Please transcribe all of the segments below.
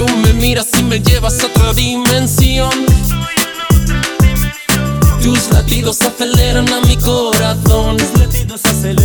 Tú me miras y me llevas a otra dimensión. Tus latidos aceleran a mi corazón. Los latidos aceleran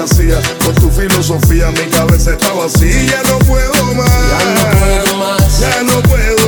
fantasía, con tu filosofía mi cabeza está vacía. Ya no puedo más, ya no puedo más, ya no puedo